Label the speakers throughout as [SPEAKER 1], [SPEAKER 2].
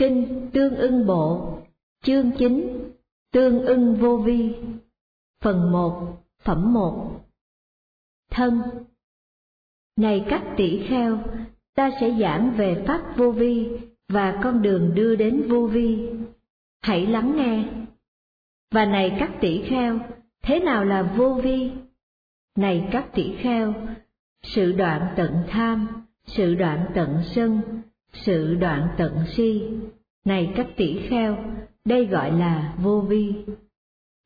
[SPEAKER 1] Kinh Tương ưng Bộ, chương 9, Tương ưng vô vi, phần 1, phẩm 1 Thân Này các tỷ kheo, ta sẽ giảng về Pháp vô vi và con đường đưa đến vô vi. Hãy lắng nghe. Và này các tỷ kheo, thế nào là vô vi? Này các tỷ kheo, sự đoạn tận tham, sự đoạn tận sân, sự đoạn tận si. Này các tỷ kheo, đây gọi là vô vi.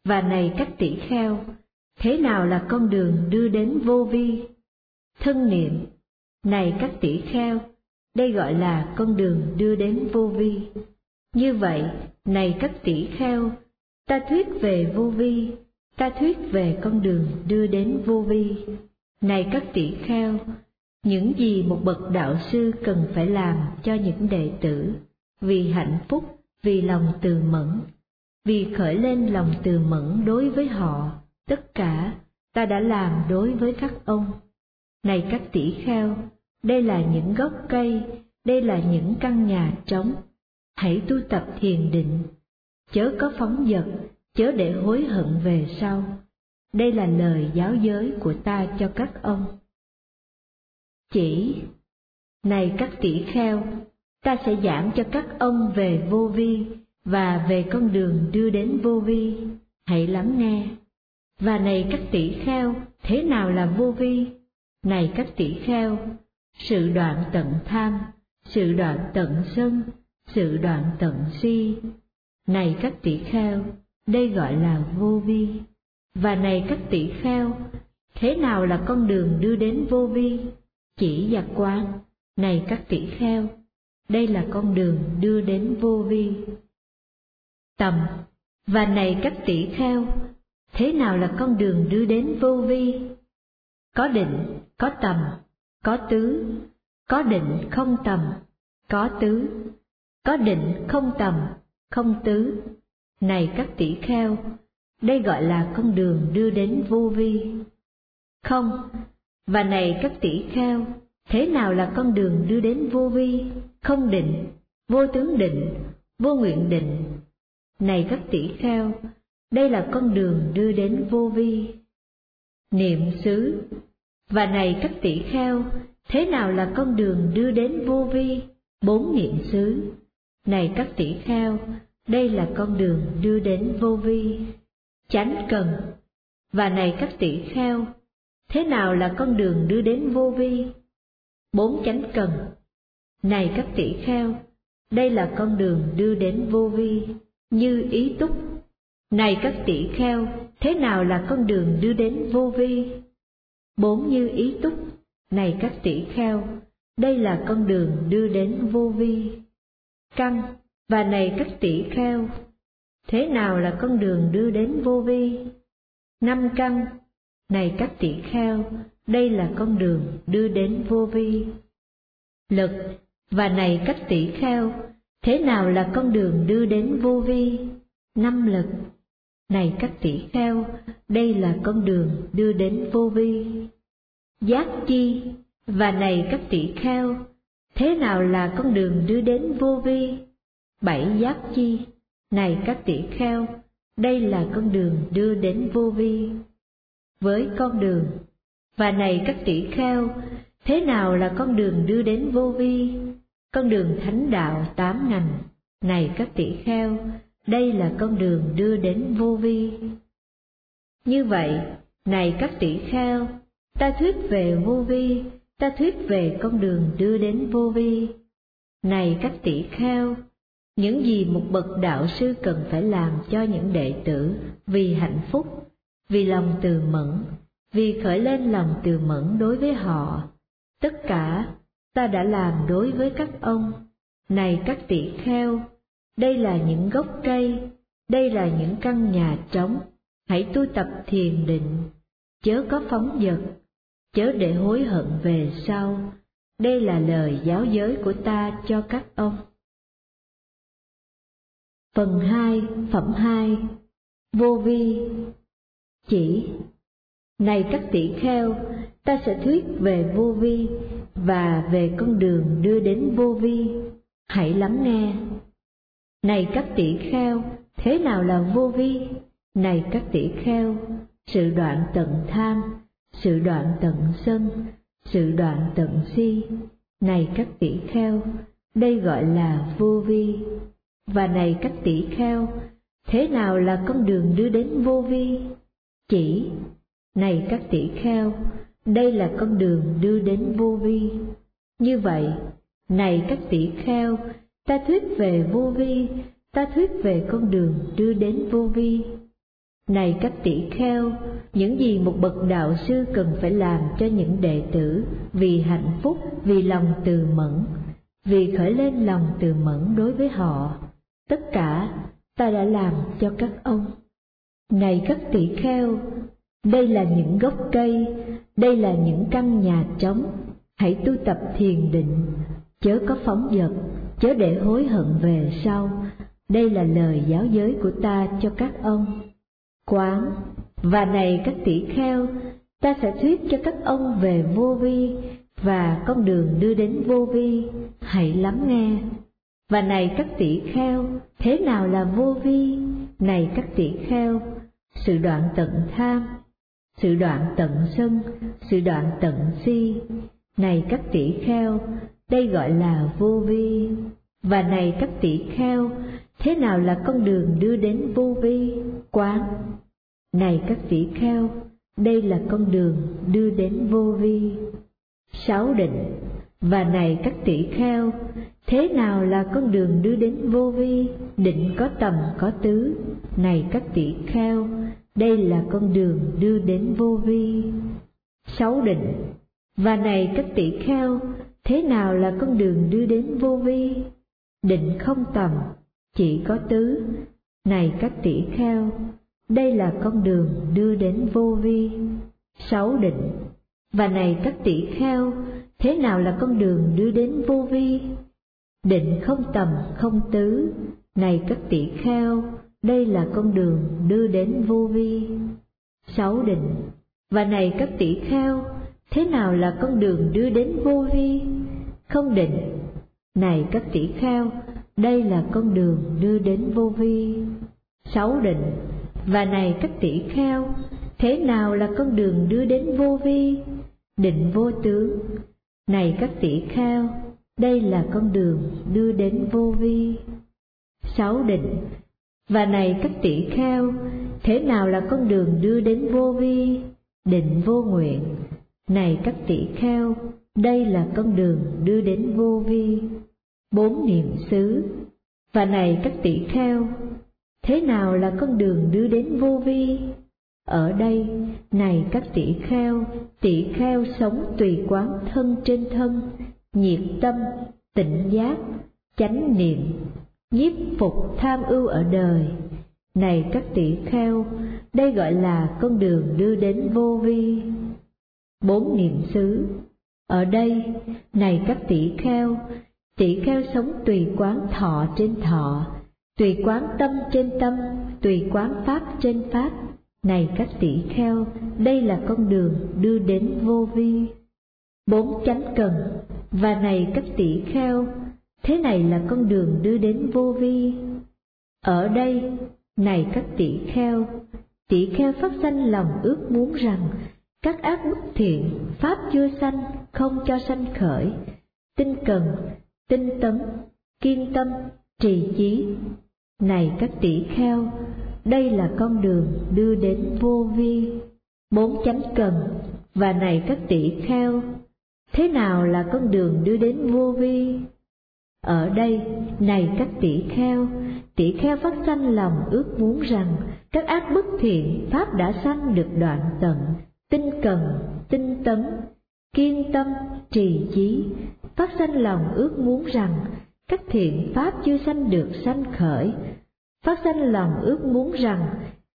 [SPEAKER 1] Và này các tỷ kheo, thế nào là con đường đưa đến vô vi? Thân niệm, này các tỷ kheo, đây gọi là con đường đưa đến vô vi. Như vậy, này các tỷ kheo, ta thuyết về vô vi, ta thuyết về con đường đưa đến vô vi. Này các tỷ kheo, những gì một bậc đạo sư cần phải làm cho những đệ tử, vì hạnh phúc, vì lòng từ mẫn, vì khởi lên lòng từ mẫn đối với họ, tất cả ta đã làm đối với các ông. Này các tỷ kheo, đây là những gốc cây, đây là những căn nhà trống. Hãy tu tập thiền định, chớ có phóng dật, chớ để hối hận về sau. Đây là lời giáo giới của ta cho các ông. Chỉ, này các tỷ kheo, ta sẽ giảng cho các ông về vô vi và về con đường đưa đến vô vi. Hãy lắng nghe. Và này các tỷ kheo, thế nào là vô vi? Này các tỷ kheo, sự đoạn tận tham, sự đoạn tận sân, sự đoạn tận si. Này các tỷ kheo, đây gọi là vô vi. Và này các tỷ kheo, thế nào là con đường đưa đến vô vi? Chỉ và quán, này các tỷ kheo, đây là con đường đưa đến vô vi. Tầm, và này các tỷ kheo, thế nào là con đường đưa đến vô vi? Có định, có tầm, có tứ, có định không tầm, có tứ, có định không tầm, không tứ. Này các tỷ kheo, đây gọi là con đường đưa đến vô vi. Không, và này các tỷ kheo, thế nào là con đường đưa đến vô vi, không định, vô tướng định, vô nguyện định? Này các tỷ kheo, đây là con đường đưa đến vô vi. Niệm xứ, và này các tỷ kheo, thế nào là con đường đưa đến vô vi? Bốn niệm xứ. Này các tỷ kheo, đây là con đường đưa đến vô vi. Chánh cần, và này các tỷ kheo, thế nào là con đường đưa đến vô vi? Bốn chánh cần. Này các tỷ kheo, đây là con đường đưa đến vô vi, như ý túc. Này các tỷ kheo, thế nào là con đường đưa đến vô vi? Bốn như ý túc, này các tỷ kheo, đây là con đường đưa đến vô vi. Căn, và này các tỷ kheo, thế nào là con đường đưa đến vô vi? Năm căn, này các tỷ kheo, đây là con đường đưa đến vô vi. Lực, và này các tỷ kheo, thế nào là con đường đưa đến vô vi? Năm lực, này các tỷ kheo, đây là con đường đưa đến vô vi. Giác chi, và này các tỷ kheo, thế nào là con đường đưa đến vô vi? Bảy giác chi, này các tỷ kheo, đây là con đường đưa đến vô vi. Với con đường, và này các tỷ kheo, thế nào là con đường đưa đến vô vi? Con đường thánh đạo tám ngành, này các tỷ kheo, đây là con đường đưa đến vô vi. Như vậy, này các tỷ kheo, ta thuyết về vô vi, ta thuyết về con đường đưa đến vô vi. Này các tỷ kheo, những gì một bậc đạo sư cần phải làm cho những đệ tử vì hạnh phúc, vì lòng từ mẫn, vì khởi lên lòng từ mẫn đối với họ, tất cả ta đã làm đối với các ông. Này các tỷ kheo, đây là những gốc cây, đây là những căn nhà trống, hãy tu tập thiền định, chớ có phóng dật, chớ để hối hận về sau. Đây là lời giáo giới của ta cho các ông. Phần 2, Phẩm 2 Vô vi chỉ Này các tỷ kheo, ta sẽ thuyết về vô vi và về con đường đưa đến vô vi. Hãy lắng nghe. Này các tỷ kheo, thế nào là vô vi? Này các tỷ kheo, sự đoạn tận tham, sự đoạn tận sân, sự đoạn tận si. Này các tỷ kheo, đây gọi là vô vi. Và này các tỷ kheo, thế nào là con đường đưa đến vô vi? Chỉ, này các tỷ kheo, đây là con đường đưa đến vô vi. Như vậy, này các tỷ kheo, ta thuyết về vô vi, ta thuyết về con đường đưa đến vô vi. Này các tỷ kheo, những gì một bậc đạo sư cần phải làm cho những đệ tử vì hạnh phúc, vì lòng từ mẫn, vì khởi lên lòng từ mẫn đối với họ, tất cả ta đã làm cho các ông. Này các tỷ kheo, đây là những gốc cây, đây là những căn nhà trống, hãy tu tập thiền định, chớ có phóng dật, chớ để hối hận về sau. Đây là lời giáo giới của ta cho các ông. Quán, và này các tỷ kheo, ta sẽ thuyết cho các ông về vô vi và con đường đưa đến vô vi, hãy lắng nghe. Và này các tỷ kheo, thế nào là vô vi? Này các tỷ kheo, sự đoạn tận tham, sự đoạn tận sân, sự đoạn tận si. Này các tỷ kheo, đây gọi là vô vi. Và này các tỷ kheo, thế nào là con đường đưa đến vô vi? Quán. Này các tỷ kheo, đây là con đường đưa đến vô vi. Sáu định, và này các tỷ kheo, thế nào là con đường đưa đến vô vi? Định có tầm có tứ, này các tỷ kheo, đây là con đường đưa đến vô vi. Sáu định, và này các tỷ kheo, thế nào là con đường đưa đến vô vi? Định không tầm, chỉ có tứ. Này các tỷ kheo, đây là con đường đưa đến vô vi. Sáu định, và này các tỷ kheo, thế nào là con đường đưa đến vô vi? Định không tầm không tứ, này các tỷ kheo, đây là con đường đưa đến vô vi. Sáu định, và này các tỷ kheo, thế nào là con đường đưa đến vô vi? Không định, này các tỷ kheo, đây là con đường đưa đến vô vi. Sáu định, và này các tỷ kheo, thế nào là con đường đưa đến vô vi? Định vô tướng, này các tỷ kheo, đây là con đường đưa đến vô vi. Sáu định, và này các tỷ kheo, thế nào là con đường đưa đến vô vi? Định vô nguyện. Này các tỷ kheo, đây là con đường đưa đến vô vi. Bốn niệm xứ. Và này các tỷ kheo, thế nào là con đường đưa đến vô vi? Ở đây, này các tỷ kheo, tỷ kheo sống tùy quán thân trên thân, nhiệt tâm, tỉnh giác, chánh niệm, nhiếp phục tham ưu ở đời. Này các tỷ kheo, đây gọi là con đường đưa đến vô vi. Bốn niệm xứ Ở đây, này các tỷ kheo, tỷ kheo sống tùy quán thọ trên thọ, tùy quán tâm trên tâm, tùy quán pháp trên pháp. Này các tỷ kheo, đây là con đường đưa đến vô vi. Bốn chánh cần, và này các tỷ kheo, thế này là con đường đưa đến vô vi. Ở đây, này các tỷ kheo, tỷ kheo phát sanh lòng ước muốn rằng các ác bất thiện, pháp chưa sanh, không cho sanh khởi, tinh cần, tinh tấn, kiên tâm, trì chí. Này các tỷ kheo, đây là con đường đưa đến vô vi. Bốn chánh cần, và này các tỷ kheo, thế nào là con đường đưa đến vô vi? Ở đây, này các tỷ kheo, tỷ kheo phát sanh lòng ước muốn rằng các ác bất thiện pháp đã sanh được đoạn tận, tinh cần, tinh tấn, kiên tâm, trì chí, phát sanh lòng ước muốn rằng các thiện pháp chưa sanh được sanh khởi, phát sanh lòng ước muốn rằng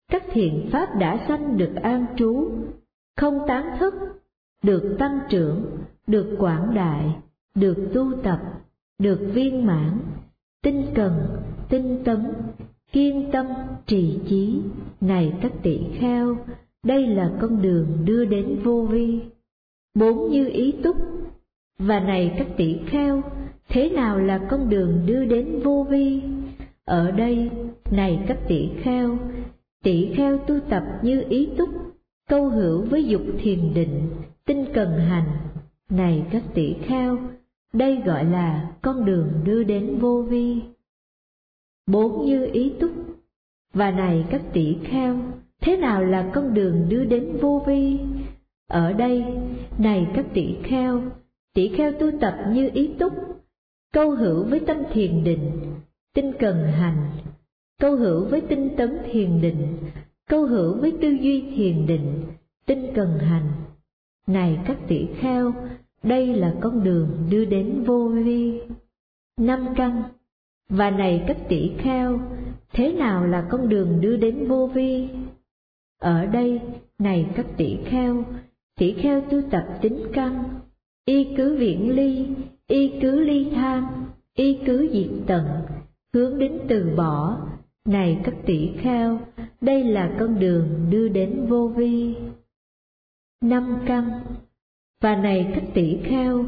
[SPEAKER 1] các thiện pháp đã sanh được an trú, không tán thức, được tăng trưởng, được quảng đại, được tu tập, được viên mãn, tinh cần, tinh tấn, kiên tâm, trì chí, này các tỷ kheo, đây là con đường đưa đến vô vi. Bốn như ý túc, và này các tỷ kheo, thế nào là con đường đưa đến vô vi? Ở đây, này các tỷ kheo, tỷ kheo tu tập như ý túc, câu hữu với dục thiền định, tinh cần hành. Này các tỷ kheo, đây gọi là con đường đưa đến vô vi. Bốn như ý túc, và này các tỷ kheo, thế nào là con đường đưa đến vô vi? Ở đây, này các tỷ kheo, tỷ kheo tu tập như ý túc, câu hữu với tâm thiền định, tinh cần hành, câu hữu với tinh tấn thiền định, câu hữu với tư duy thiền định, tinh cần hành. Này các tỷ kheo, đây là con đường đưa đến vô vi. Năm căn, và này các tỷ kheo, thế nào là con đường đưa đến vô vi? Ở đây, này các tỷ kheo, tỷ kheo tu tập tính căn, y cứ viễn ly, y cứ ly tham, y cứ diệt tận, hướng đến từ bỏ. Này các tỷ kheo, đây là con đường đưa đến vô vi. Năm căn Và này các tỷ kheo,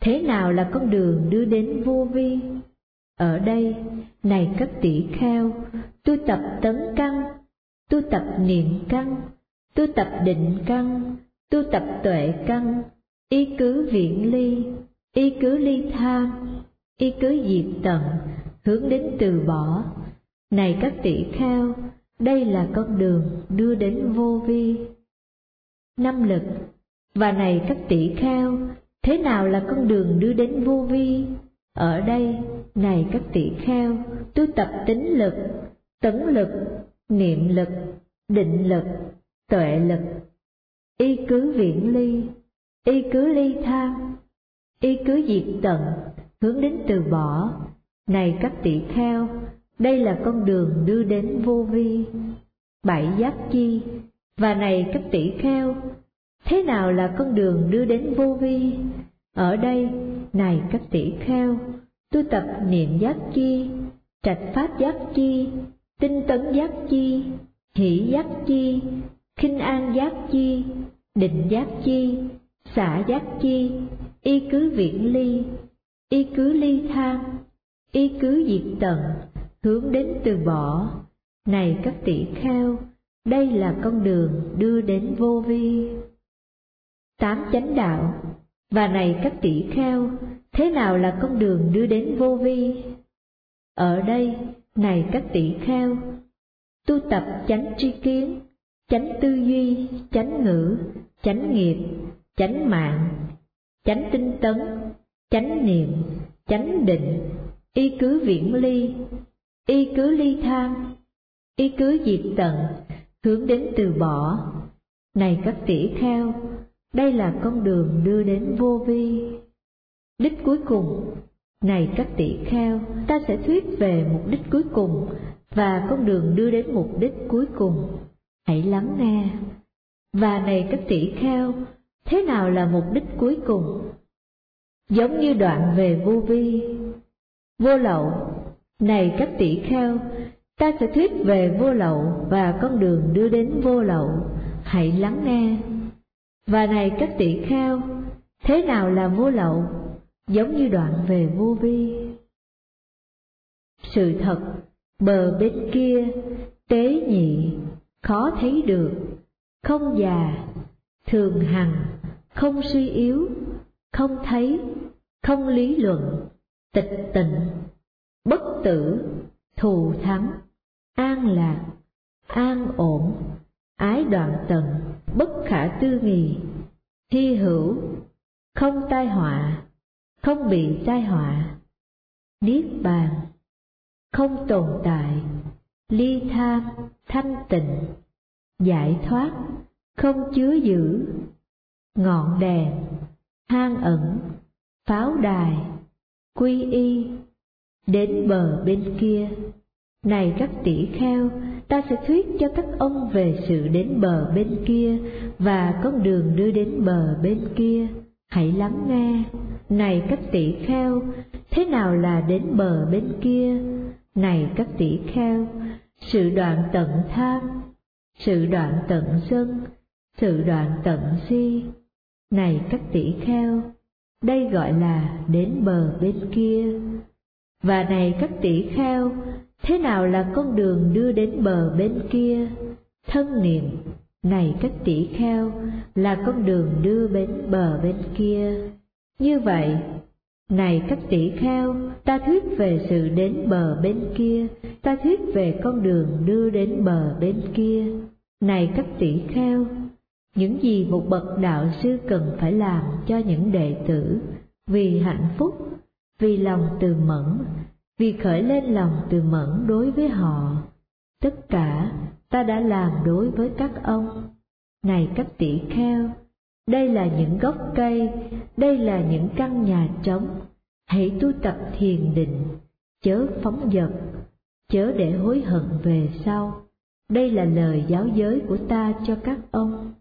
[SPEAKER 1] thế nào là con đường đưa đến vô vi? Ở đây, này các tỷ kheo, tu tập tấn căn, tu tập niệm căn, tu tập định căn, tu tập tuệ căn, ý cứ viện ly, ý cứ ly tham, ý cứ diệt tận, hướng đến từ bỏ. Này các tỷ kheo, đây là con đường đưa đến vô vi. Năm lực, và này các tỷ kheo, thế nào là con đường đưa đến vô vi? Ở đây, này các tỷ kheo, tu tập tính lực, tấn lực, niệm lực, định lực, tuệ lực. Y cứ viễn ly, y cứ ly tham, y cứ diệt tận, hướng đến từ bỏ. Này các tỷ kheo, đây là con đường đưa đến vô vi. Bảy giác chi, và này các tỷ kheo, thế nào là con đường đưa đến vô vi? Ở đây, này các tỷ kheo, tu tập niệm giác chi, trạch pháp giác chi, tinh tấn giác chi, hỷ giác chi, khinh an giác chi, định giác chi, xả giác chi, y cứ viễn ly, y cứ ly tham, y cứ diệt tận, hướng đến từ bỏ. Này các tỷ kheo, đây là con đường đưa đến vô vi. Tám chánh đạo, và này các tỷ kheo, thế nào là con đường đưa đến vô vi? Ở đây, này các tỷ kheo, tu tập chánh tri kiến, chánh tư duy, chánh ngữ, chánh nghiệp, chánh mạng, chánh tinh tấn, chánh niệm, chánh định, y cứ viễn ly, y cứ ly tham, y cứ diệt tận, hướng đến từ bỏ. Này các tỷ kheo, đây là con đường đưa đến vô vi. Đích cuối cùng, này các tỷ kheo, ta sẽ thuyết về mục đích cuối cùng và con đường đưa đến mục đích cuối cùng. Hãy lắng nghe. Và này các tỷ kheo, thế nào là mục đích cuối cùng? Giống như đoạn về vô vi, vô lậu, này các tỷ kheo, ta sẽ thuyết về vô lậu và con đường đưa đến vô lậu, hãy lắng nghe. Và này các tỷ kheo, thế nào là vô lậu? Giống như đoạn về vô vi. Sự thật, bờ bên kia, tế nhị, khó thấy được, không già, thường hằng, không suy yếu, không thấy, không lý luận, tịch tịnh, tử, thù thắng, an lạc, an ổn, ái đoạn tận, bất khả tư nghì, hy hữu, không tai họa, không bị tai họa, niết bàn, không tồn tại, ly tham, thanh tịnh, giải thoát, không chứa giữ, ngọn đèn, hang ẩn, pháo đài, quy y, đến bờ bên kia. Này các tỷ kheo, ta sẽ thuyết cho các ông về sự đến bờ bên kia và con đường đưa đến bờ bên kia. Hãy lắng nghe. Này các tỷ kheo, thế nào là đến bờ bên kia? Này các tỷ kheo, sự đoạn tận tham, sự đoạn tận sân, sự đoạn tận si. Này các tỷ kheo, đây gọi là đến bờ bên kia. Và này các tỷ kheo, thế nào là con đường đưa đến bờ bên kia? Thân niệm, này các tỷ kheo, là con đường đưa đến bờ bên kia. Như vậy, này các tỷ kheo, ta thuyết về sự đến bờ bên kia, ta thuyết về con đường đưa đến bờ bên kia. Này các tỷ kheo, những gì một bậc đạo sư cần phải làm cho những đệ tử vì hạnh phúc, vì lòng từ mẫn, vì khởi lên lòng từ mẫn đối với họ. Tất cả ta đã làm đối với các ông. Này các tỷ kheo, đây là những gốc cây, đây là những căn nhà trống. Hãy tu tập thiền định, chớ phóng dật, chớ để hối hận về sau. Đây là lời giáo giới của ta cho các ông.